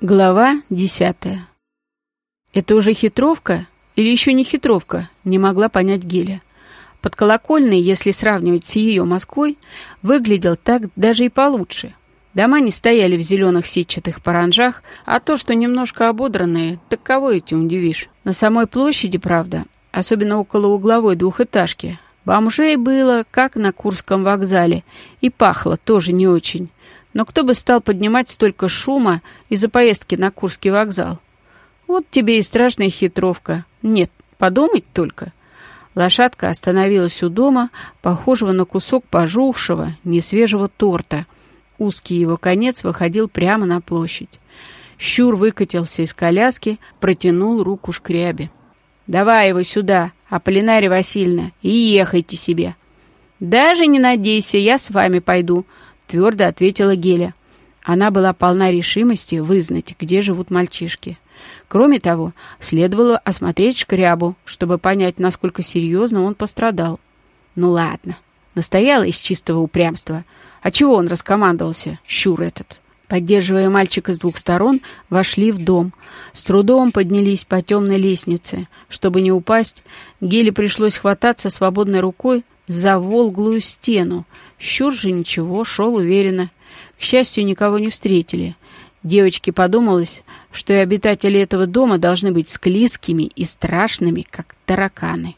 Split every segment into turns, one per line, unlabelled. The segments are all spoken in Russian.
Глава десятая. Это уже хитровка или еще не хитровка, не могла понять Геля. Под колокольной, если сравнивать с ее Москвой, выглядел так даже и получше. Дома не стояли в зеленых сетчатых паранжах, а то, что немножко ободранные, так кого этим удивишь. На самой площади, правда, особенно около угловой двухэтажки, бомжей было, как на Курском вокзале, и пахло тоже не очень. Но кто бы стал поднимать столько шума из-за поездки на Курский вокзал? Вот тебе и страшная хитровка. Нет, подумать только. Лошадка остановилась у дома, похожего на кусок пожухшего, несвежего торта. Узкий его конец выходил прямо на площадь. Щур выкатился из коляски, протянул руку шкрябе. «Давай его сюда, Аполлинария Васильевна, и ехайте себе». «Даже не надейся, я с вами пойду», — твердо ответила Геля. Она была полна решимости вызнать, где живут мальчишки. Кроме того, следовало осмотреть шкрябу, чтобы понять, насколько серьезно он пострадал. Ну ладно, настояла из чистого упрямства. А чего он раскомандовался, щур этот? Поддерживая мальчика с двух сторон, вошли в дом. С трудом поднялись по темной лестнице. Чтобы не упасть, Геле пришлось хвататься свободной рукой за волглую стену. Щур же ничего, шел уверенно. К счастью, никого не встретили. Девочке подумалось, что и обитатели этого дома должны быть склизкими и страшными, как тараканы.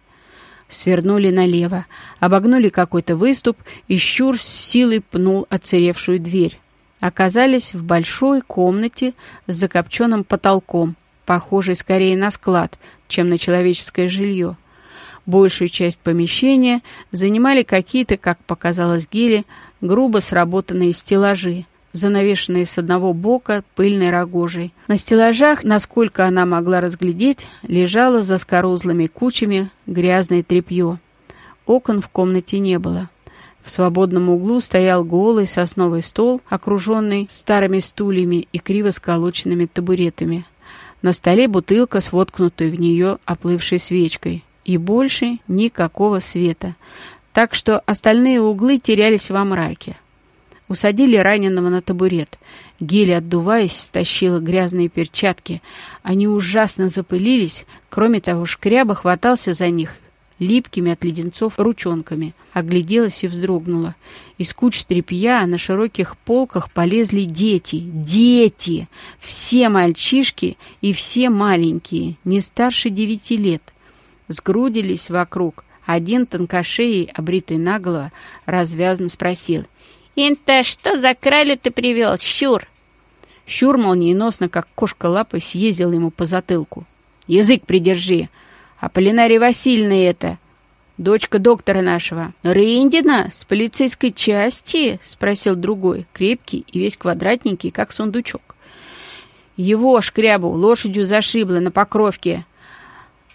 Свернули налево, обогнули какой-то выступ, и щур с силой пнул оцаревшую дверь. Оказались в большой комнате с закопченным потолком, похожей скорее на склад, чем на человеческое жилье. Большую часть помещения занимали какие-то, как показалось Геле, грубо сработанные стеллажи, занавешенные с одного бока пыльной рогожей. На стеллажах, насколько она могла разглядеть, лежало за скорузлыми кучами грязное тряпье. Окон в комнате не было. В свободном углу стоял голый сосновый стол, окруженный старыми стульями и криво сколоченными табуретами. На столе бутылка с воткнутой в нее оплывшей свечкой и больше никакого света, так что остальные углы терялись во мраке. Усадили раненого на табурет. Гели, отдуваясь, стащила грязные перчатки. Они ужасно запылились, кроме того, шкряба хватался за них липкими от леденцов ручонками. Огляделась и вздрогнула. Из куч тряпья на широких полках полезли дети. Дети! Все мальчишки и все маленькие, не старше девяти лет сгрудились вокруг. Один тонкошеей, обритый наголо, развязно спросил. «Инта, что за кралю ты привел, щур?» Щур молниеносно, как кошка лапой, съездил ему по затылку. «Язык придержи! Аполлинария Васильевна это!» «Дочка доктора нашего». «Рындина? С полицейской части?» — спросил другой, крепкий и весь квадратненький, как сундучок. «Его, шкрябу, лошадью зашибло на покровке.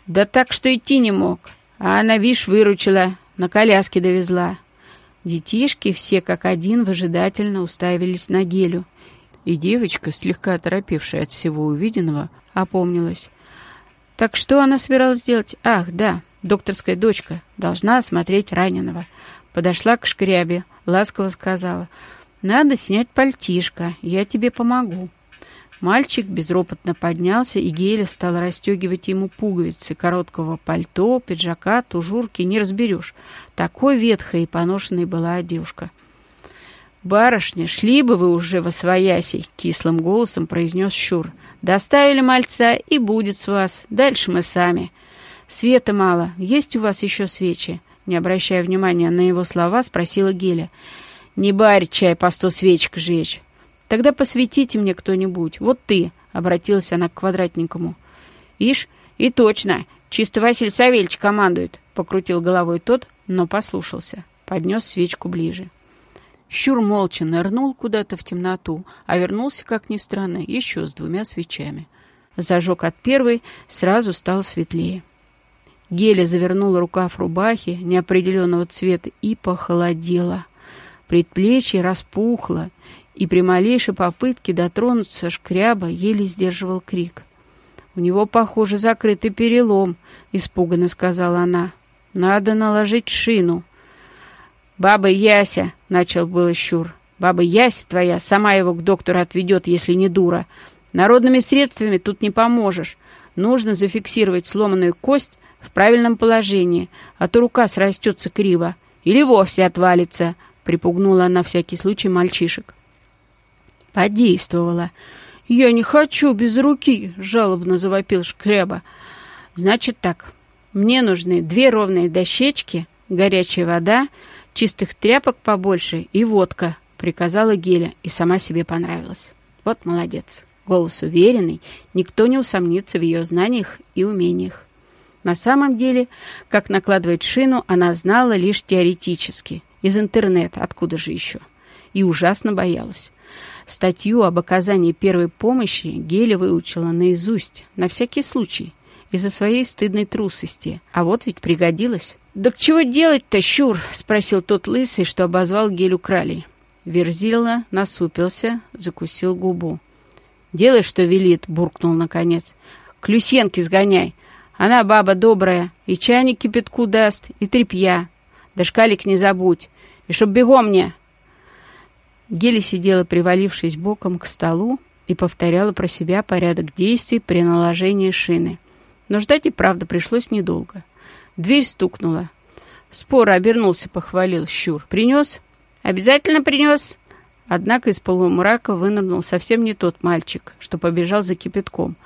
Да так, что идти не мог. А она, вишь, выручила, на коляске довезла. Детишки все как один выжидательно уставились на гелю. И девочка, слегка оторопевшая от всего увиденного, опомнилась. Так что она собиралась делать? Ах, да, докторская дочка должна осмотреть раненого. Подошла к шкрябе, ласково сказала. «Надо снять пальтишко, я тебе помогу». Мальчик безропотно поднялся, и Геля стала расстегивать ему пуговицы короткого пальто, пиджака, тужурки, не разберешь. Такой ветхой и поношенной была одежка. «Барышня, шли бы вы уже во свояси!» — кислым голосом произнес Щур. «Доставили мальца, и будет с вас. Дальше мы сами. Света мало. Есть у вас еще свечи?» Не обращая внимания на его слова, спросила Геля. «Не барь чай по сто свечек жечь. «Тогда посветите мне кто-нибудь. Вот ты», — обратилась она к квадратненькому. «Ишь, и точно, чисто Василий Савельевич командует», — покрутил головой тот, но послушался. Поднес свечку ближе. Щур молча нырнул куда-то в темноту, а вернулся, как ни странно, еще с двумя свечами. Зажег от первой, сразу стало светлее. Геля завернула рукав рубахи неопределенного цвета и похолодела. Предплечье распухло, и при малейшей попытке дотронуться шкряба еле сдерживал крик. «У него, похоже, закрытый перелом», — испуганно сказала она. «Надо наложить шину». «Баба Яся», — начал было Щур. «Баба Яся твоя сама его к доктору отведет, если не дура». Народными средствами тут не поможешь. Нужно зафиксировать сломанную кость в правильном положении, а то рука срастется криво или вовсе отвалится, припугнула на всякий случай мальчишек. Подействовала. «Я не хочу без руки!» — жалобно завопил Шкреба. «Значит так, мне нужны две ровные дощечки, горячая вода, чистых тряпок побольше и водка», — приказала Геля и сама себе понравилась. «Вот молодец!» Голос уверенный, никто не усомнится в ее знаниях и умениях. На самом деле, как накладывать шину, она знала лишь теоретически, из интернета, откуда же еще, и ужасно боялась. Статью об оказании первой помощи Геля выучила наизусть, на всякий случай, из-за своей стыдной трусости. А вот ведь пригодилась. «Да к чего делать-то, щур?» — спросил тот лысый, что обозвал Гелю кралей. Верзила насупился, закусил губу. «Делай, что велит», — буркнул наконец. «К Люсьенке сгоняй. Она баба добрая, и чайник кипятку даст, и тряпья. Да шкалик не забудь. И чтоб бегом мне!» Гели сидела, привалившись боком к столу, и повторяла про себя порядок действий при наложении шины. Но ждать и правда пришлось недолго. Дверь стукнула. Спора обернулся, похвалил Щур. «Принес?» «Обязательно принес?» Однако из полумрака вынырнул совсем не тот мальчик, что побежал за кипятком.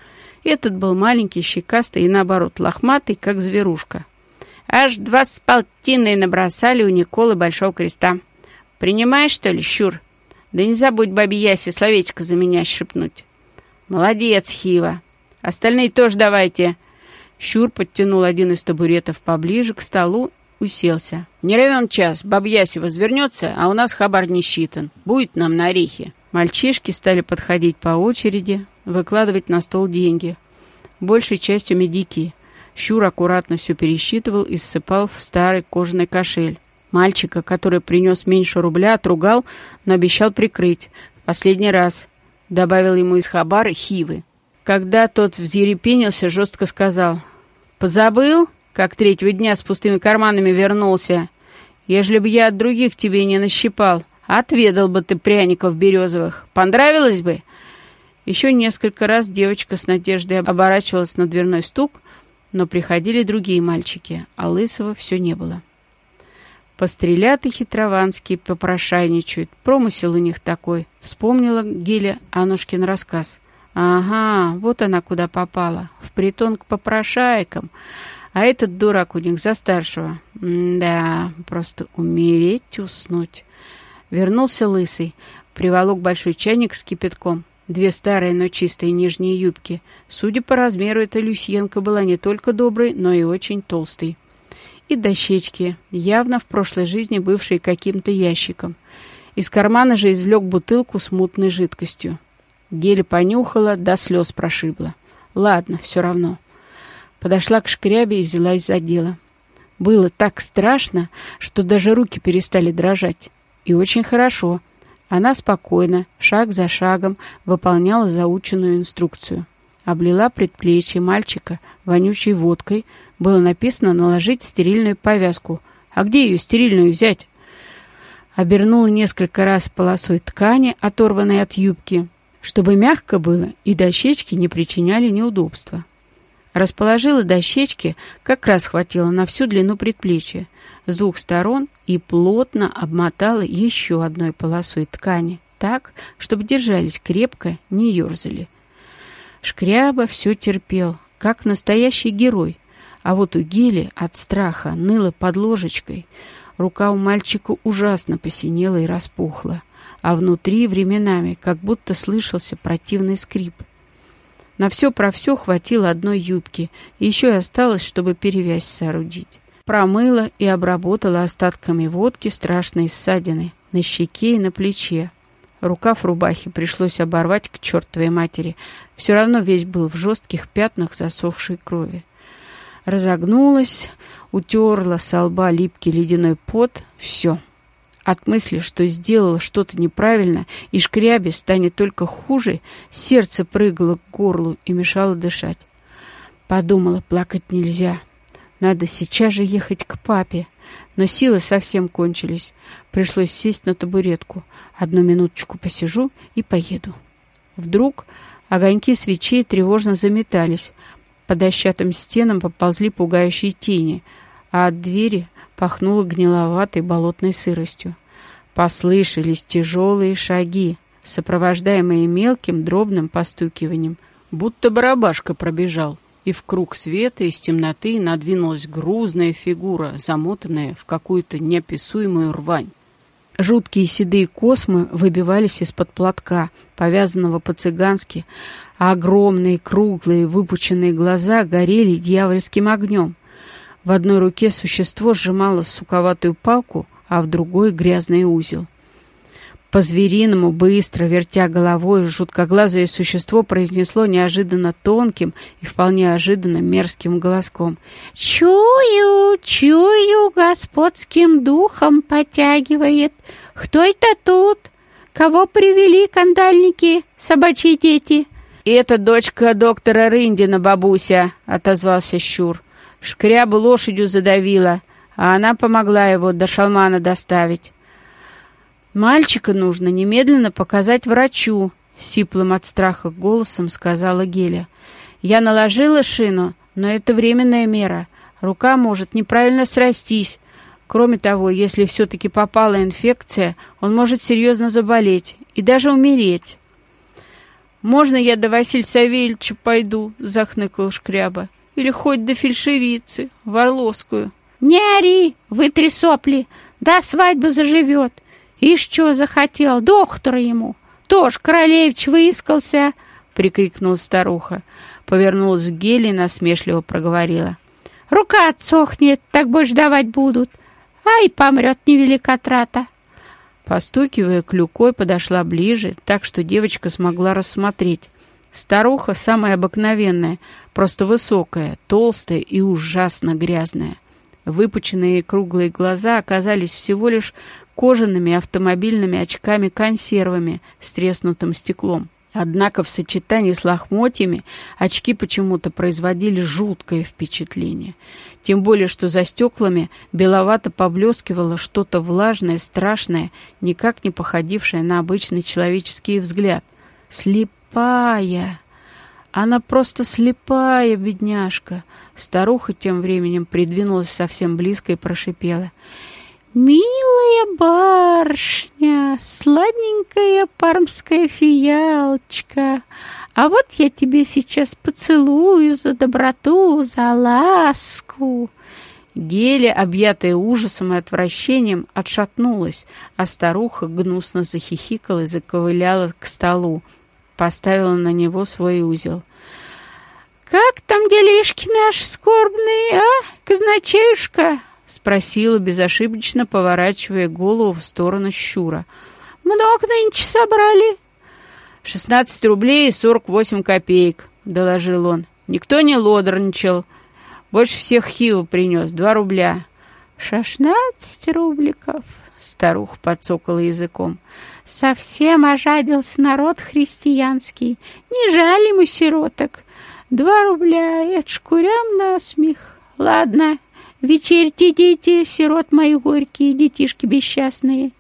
Этот был маленький, щекастый и, наоборот, лохматый, как зверушка. Аж два с полтиной набросали у Николы Большого Креста. «Принимаешь, что ли, щур?» «Да не забудь бабе Ясе словечко за меня шепнуть». «Молодец, Хива. Остальные тоже давайте». Щур подтянул один из табуретов поближе к столу уселся. «Не равен час, бабьяси возвернется, а у нас хабар не считан. Будет нам на орехи». Мальчишки стали подходить по очереди, выкладывать на стол деньги. Большей частью медики. Щур аккуратно все пересчитывал и ссыпал в старый кожаный кошель. Мальчика, который принес меньше рубля, отругал, но обещал прикрыть. Последний раз. Добавил ему из хабара хивы. Когда тот взъерепенился, жестко сказал. «Позабыл? как третьего дня с пустыми карманами вернулся. Ежели бы я от других тебе не нащипал, отведал бы ты пряников березовых. Понравилось бы?» Еще несколько раз девочка с надеждой оборачивалась на дверной стук, но приходили другие мальчики, а Лысого все не было. Пострелят и хитрованские попрошайничают. Промысел у них такой. Вспомнила Геля Анушкин рассказ. Ага, вот она куда попала. В притон к попрошайкам. А этот дурак у них за старшего. М да, просто умереть, уснуть. Вернулся лысый, приволок большой чайник с кипятком. Две старые, но чистые нижние юбки. Судя по размеру, эта Люсьенко была не только доброй, но и очень толстой. И дощечки, явно в прошлой жизни бывшие каким-то ящиком. Из кармана же извлек бутылку с мутной жидкостью. Гель понюхала, до слез прошибла. Ладно, все равно. Подошла к шкрябе и взялась за дело. Было так страшно, что даже руки перестали дрожать. И очень хорошо. Она спокойно, шаг за шагом, выполняла заученную инструкцию. Облила предплечье мальчика вонючей водкой. Было написано наложить стерильную повязку. А где ее стерильную взять? Обернула несколько раз полосой ткани, оторванной от юбки, чтобы мягко было и дощечки не причиняли неудобства. Расположила дощечки, как раз хватило на всю длину предплечья, с двух сторон и плотно обмотала еще одной полосой ткани, так, чтобы держались крепко, не ерзали. Шкряба все терпел, как настоящий герой, а вот у Гели от страха ныла под ложечкой. Рука у мальчика ужасно посинела и распухла, а внутри временами как будто слышался противный скрип — на все про все хватило одной юбки, еще и осталось, чтобы перевязь соорудить. Промыла и обработала остатками водки страшные ссадины на щеке и на плече. Рукав рубахи пришлось оборвать к чертовой матери. Все равно весь был в жестких пятнах засохшей крови. Разогнулась, утерла со лба липкий ледяной пот. Все. От мысли, что сделала что-то неправильно, и шкрябе станет только хуже, сердце прыгало к горлу и мешало дышать. Подумала, плакать нельзя. Надо сейчас же ехать к папе. Но силы совсем кончились. Пришлось сесть на табуретку. Одну минуточку посижу и поеду. Вдруг Огоньки свечей тревожно заметались. По дощатым стенам поползли пугающие тени, а от двери пахнуло гниловатой болотной сыростью. Послышались тяжелые шаги, сопровождаемые мелким дробным постукиванием, будто барабашка пробежал, и в круг света из темноты надвинулась грузная фигура, замотанная в какую-то неописуемую рвань. Жуткие седые космы выбивались из-под платка, повязанного по-цыгански, а огромные круглые выпученные глаза горели дьявольским огнем. В одной руке существо сжимало суковатую палку, а в другой — грязный узел. По-звериному, быстро, вертя головой, жуткоглазое существо произнесло неожиданно тонким и вполне ожиданно мерзким голоском. «Чую, чую, господским духом потягивает. Кто это тут? Кого привели кандальники, собачьи дети?» «Это дочка доктора Рындина, бабуся», — отозвался Щур. Шкрябу лошадью задавила, а она помогла его до шалмана доставить. «Мальчика нужно немедленно показать врачу», — сиплым от страха голосом сказала Геля. «Я наложила шину, но это временная мера. Рука может неправильно срастись. Кроме того, если все-таки попала инфекция, он может серьезно заболеть и даже умереть». «Можно я до Василия Савельевича пойду?» — захныкал Шкряба. «Или хоть до фельдшерицы, в Орловскую».
«Не ори, вытри сопли, до свадьбы заживет. «Ишь, что захотел, доктора ему! Тоже королевич выискался!» — прикрикнула старуха. Повернулась к Гели и насмешливо проговорила. «Рука отсохнет, так больше давать будут. Ай, помрет невелика трата!»
Постукивая клюкой, подошла ближе, так что девочка смогла рассмотреть. Старуха самая обыкновенная, просто высокая, толстая и ужасно грязная. Выпученные круглые глаза оказались всего лишь кожаными автомобильными очками-консервами с треснутым стеклом. Однако в сочетании с лохмотьями очки почему-то производили жуткое впечатление. Тем более, что за стеклами беловато поблескивало что-то влажное, страшное, никак не походившее на обычный человеческий взгляд. Слепая! Она просто слепая, бедняжка! Старуха тем временем придвинулась совсем близко и прошипела — «Милая барышня, сладенькая пармская фиялочка, а вот я тебе сейчас поцелую за доброту, за ласку». Геля, объятая ужасом и отвращением, отшатнулась, а старуха гнусно захихикала и заковыляла к столу, поставила на него свой узел. «Как там делишки наши скорбные, а, казначеюшка?» — спросила, безошибочно поворачивая голову в сторону Щура. «Много нынче собрали?» «Шестнадцать рублей и сорок восемь копеек», — доложил он. «Никто не лодорничал. Больше всех хива принес. Два рубля». «Шестнадцать рубликов», — старуха подсокала языком. «Совсем ожадился народ христианский. Не жаль ему сироток. Два рубля, это шкурям на смех. Ладно, Вечерьте, дети, сирот мои горькие, детишки бесчастные.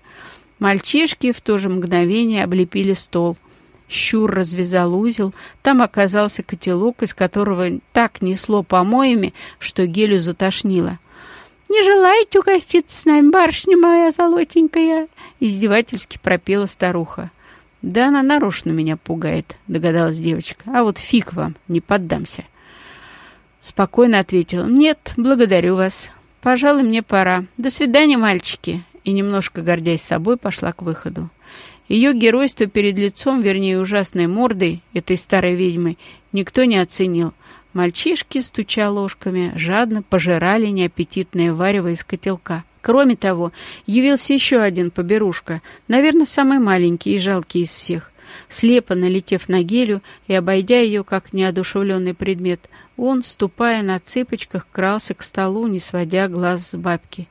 Мальчишки в то же мгновение облепили стол. Щур развязал узел. Там оказался котелок, из которого так несло помоями, что гелю затошнило. «Не желаете угоститься с нами, барышня моя золотенькая?» Издевательски пропела старуха. «Да она нарочно меня пугает», — догадалась девочка. «А вот фиг вам, не поддамся». Спокойно ответила. «Нет, благодарю вас. Пожалуй, мне пора. До свидания, мальчики». И, немножко гордясь собой, пошла к выходу. Ее геройство перед лицом, вернее, ужасной мордой этой старой ведьмы, никто не оценил. Мальчишки, стуча ложками, жадно пожирали неаппетитное варево из котелка. Кроме того, явился еще один поберушка, наверное, самый маленький и жалкий из всех. Слепо налетев на гелю и обойдя ее как неодушевленный предмет, он, ступая на цыпочках, крался к столу, не сводя глаз с бабки.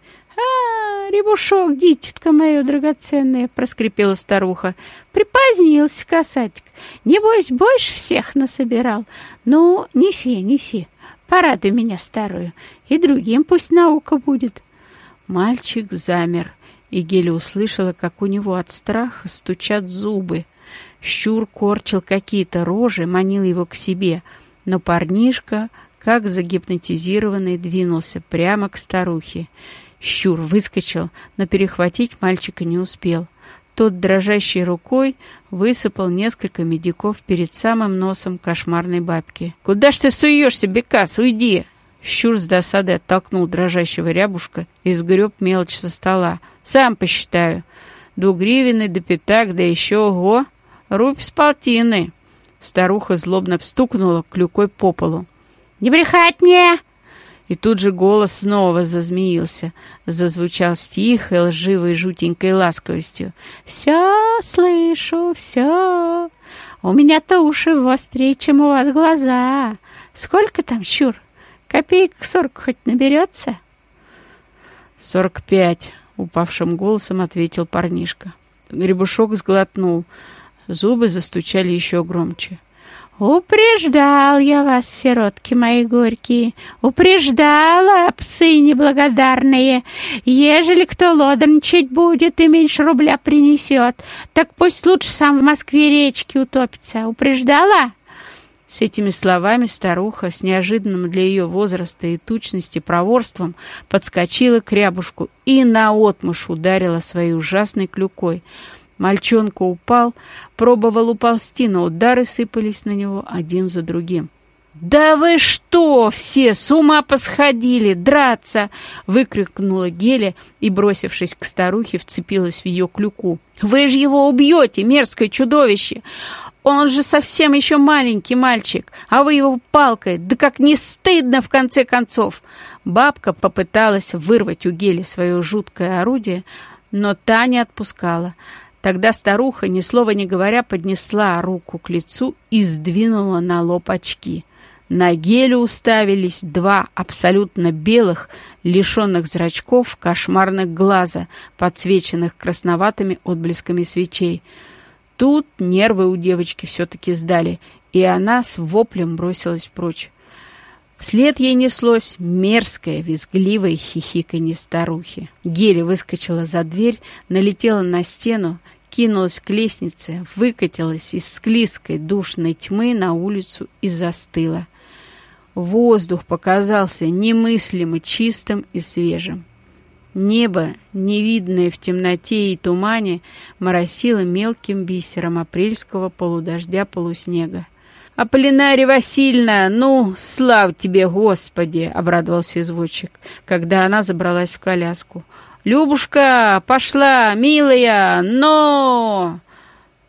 «А, рябушок, дитятка моя драгоценная!» — проскрипела старуха. «Припозднился касатик. Небось, больше всех насобирал. Ну, неси, неси. Порадуй меня старую. И другим пусть наука будет». Мальчик замер, и Геля услышала, как у него от страха стучат зубы — Щур корчил какие-то рожи, манил его к себе, но парнишка, как загипнотизированный, двинулся прямо к старухе. Щур выскочил, но перехватить мальчика не успел. Тот дрожащей рукой высыпал несколько медиков перед самым носом кошмарной бабки. «Куда ж ты суешься, Бекас? Уйди!» Щур с досадой оттолкнул дрожащего рябушка и сгреб мелочь со стола. «Сам посчитаю. Двугривенный до пятак, да еще, ого, рубь с полтины!» Старуха злобно стукнула клюкой по полу.
«Не брехать мне!»
И тут же голос снова зазмеился, зазвучал с тихой, лживой, жутенькой ласковостью.
«Все слышу, все. У меня-то уши вострее, чем у вас глаза. Сколько там, щур? Копеек сорок хоть наберется?»
«Сорок пять», — упавшим голосом ответил парнишка. Гребушок сглотнул. Зубы застучали еще громче.
«Упреждал я вас, сиротки мои горькие, упреждала, псы неблагодарные. Ежели кто лодорничать будет и меньше рубля принесет, так пусть лучше сам в Москве речки утопится. Упреждала?»
С этими словами старуха с неожиданным для ее возраста и тучности проворством подскочила к рябушку и наотмашь ударила своей ужасной клюкой — Мальчонка упал, пробовал уползти, но удары сыпались на него один за другим. «Да вы что, все с ума посходили! Драться!» — выкрикнула Геля и, бросившись к старухе, вцепилась в ее клюку. «Вы же его убьете, мерзкое чудовище! Он же совсем еще маленький мальчик, а вы его палкой! Да как не стыдно, в конце концов!» Бабка попыталась вырвать у Гели свое жуткое орудие, но та не отпускала. Тогда старуха, ни слова не говоря, поднесла руку к лицу и сдвинула на лоб очки. На гелю уставились два абсолютно белых, лишенных зрачков, кошмарных глаза, подсвеченных красноватыми отблесками свечей. Тут нервы у девочки все-таки сдали, и она с воплем бросилась прочь. Вслед ей неслось мерзкое, визгливое хихиканье старухи. Геля выскочила за дверь, налетела на стену кинулась к лестнице, выкатилась из склизкой душной тьмы на улицу и застыла. Воздух показался немыслимо чистым и свежим. Небо, невидное в темноте и тумане, моросило мелким бисером апрельского полудождя-полуснега. «Аполлинария Васильевна, ну, слав тебе, Господи!» — обрадовался извозчик, когда она забралась в коляску. «Любушка, пошла, милая, но...»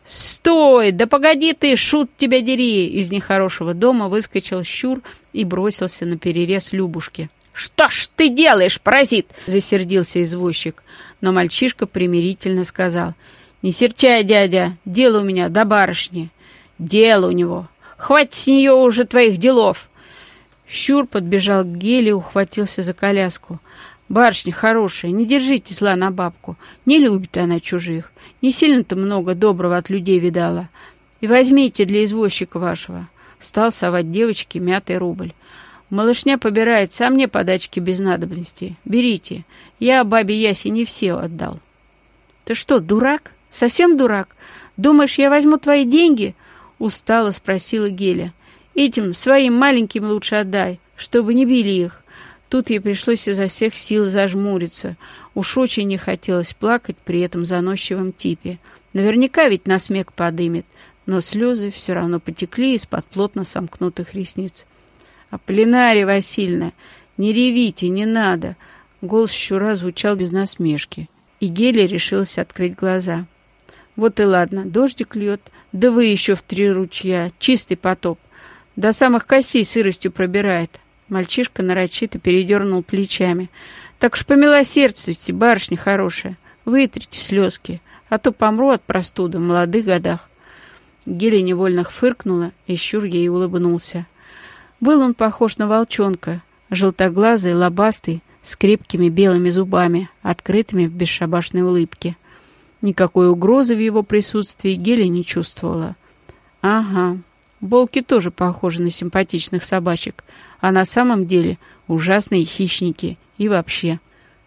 «Стой! Да погоди ты, шут тебя дери!» Из нехорошего дома выскочил щур и бросился на перерез Любушке. «Что ж ты делаешь, паразит?» — засердился извозчик. Но мальчишка примирительно сказал. «Не серчай, дядя, дело у меня до барышни». «Дело у него. Хватит с нее уже твоих делов!» Щур подбежал к Геле и ухватился за коляску. Барышня хорошая, не держите зла на бабку. Не любит она чужих. Не сильно-то много доброго от людей видала. И возьмите для извозчика вашего. Стал совать девочке мятый рубль. Малышня побирается, а мне подачки без надобности. Берите. Я бабе Ясе не все отдал. Ты что, дурак? Совсем дурак? Думаешь, я возьму твои деньги? Устало спросила Геля. Этим своим маленьким лучше отдай, чтобы не били их. Тут ей пришлось изо всех сил зажмуриться. Уж очень не хотелось плакать при этом заносчивом типе. Наверняка ведь на смех подымет, но слезы все равно потекли из-под плотно сомкнутых ресниц. «А Полинария Васильевна, не ревите, не надо!» Голос щура звучал без насмешки, и Гелия решилась открыть глаза. «Вот и ладно, дождик льет, да вы еще в три ручья, чистый потоп. До самых косей сыростью пробирает, Мальчишка нарочито передернул плечами. «Так уж помилосердствуйте, барышня хорошая. Вытрите слезки, а то помру от простуды в молодых годах». Геля невольно фыркнула, и Щур ей улыбнулся. Был он похож на волчонка, желтоглазый, лобастый, с крепкими белыми зубами, открытыми в бесшабашной улыбке. Никакой угрозы в его присутствии Геля не чувствовала. «Ага, волки тоже похожи на симпатичных собачек», а на самом деле ужасные хищники и вообще.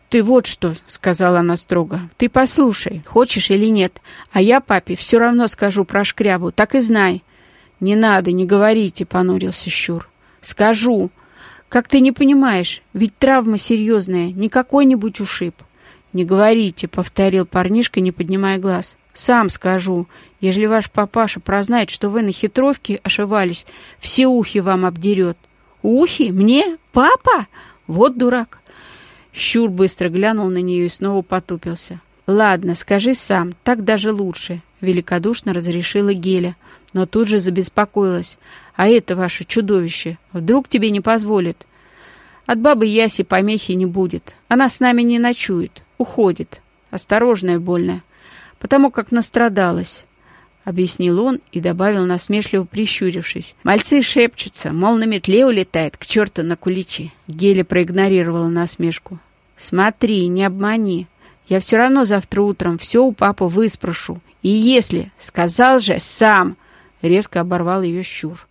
«Ты вот что», — сказала она строго, — «ты послушай, хочешь или нет, а я папе все равно скажу про шкрябу, так и знай». «Не надо, не говорите», — понурился Щур. «Скажу. Как ты не понимаешь, ведь травма серьезная, не какой-нибудь ушиб». «Не говорите», — повторил парнишка, не поднимая глаз. «Сам скажу. Ежели ваш папаша прознает, что вы на хитровке ошивались, все ухи вам обдерет». «Ухи? Мне? Папа? Вот дурак». Щур быстро глянул на нее и снова потупился. «Ладно, скажи сам, так даже лучше», — великодушно разрешила Геля, но тут же забеспокоилась. «А это ваше чудовище вдруг тебе не позволит?» «От бабы Яси помехи не будет. Она с нами не ночует, уходит. Осторожная больная, потому как настрадалась». — объяснил он и добавил, насмешливо прищурившись. «Мальцы шепчутся, мол, на метле улетает, к черту на куличи». Геля проигнорировала насмешку. «Смотри, не обмани. Я все равно завтра утром все у папы выспрошу. И если... Сказал же сам!» Резко оборвал ее щур.